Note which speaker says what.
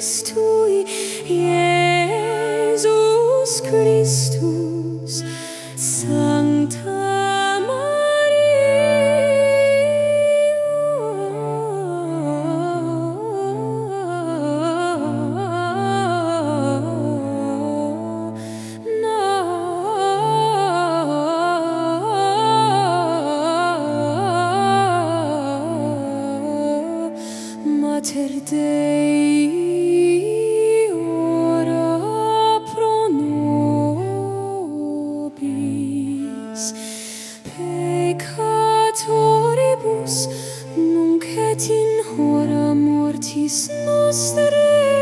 Speaker 1: Chrystus, Jesus Chrystus. Pater Dei ora pro nobis. Peccatoribus nunc et in hora mortis nostrae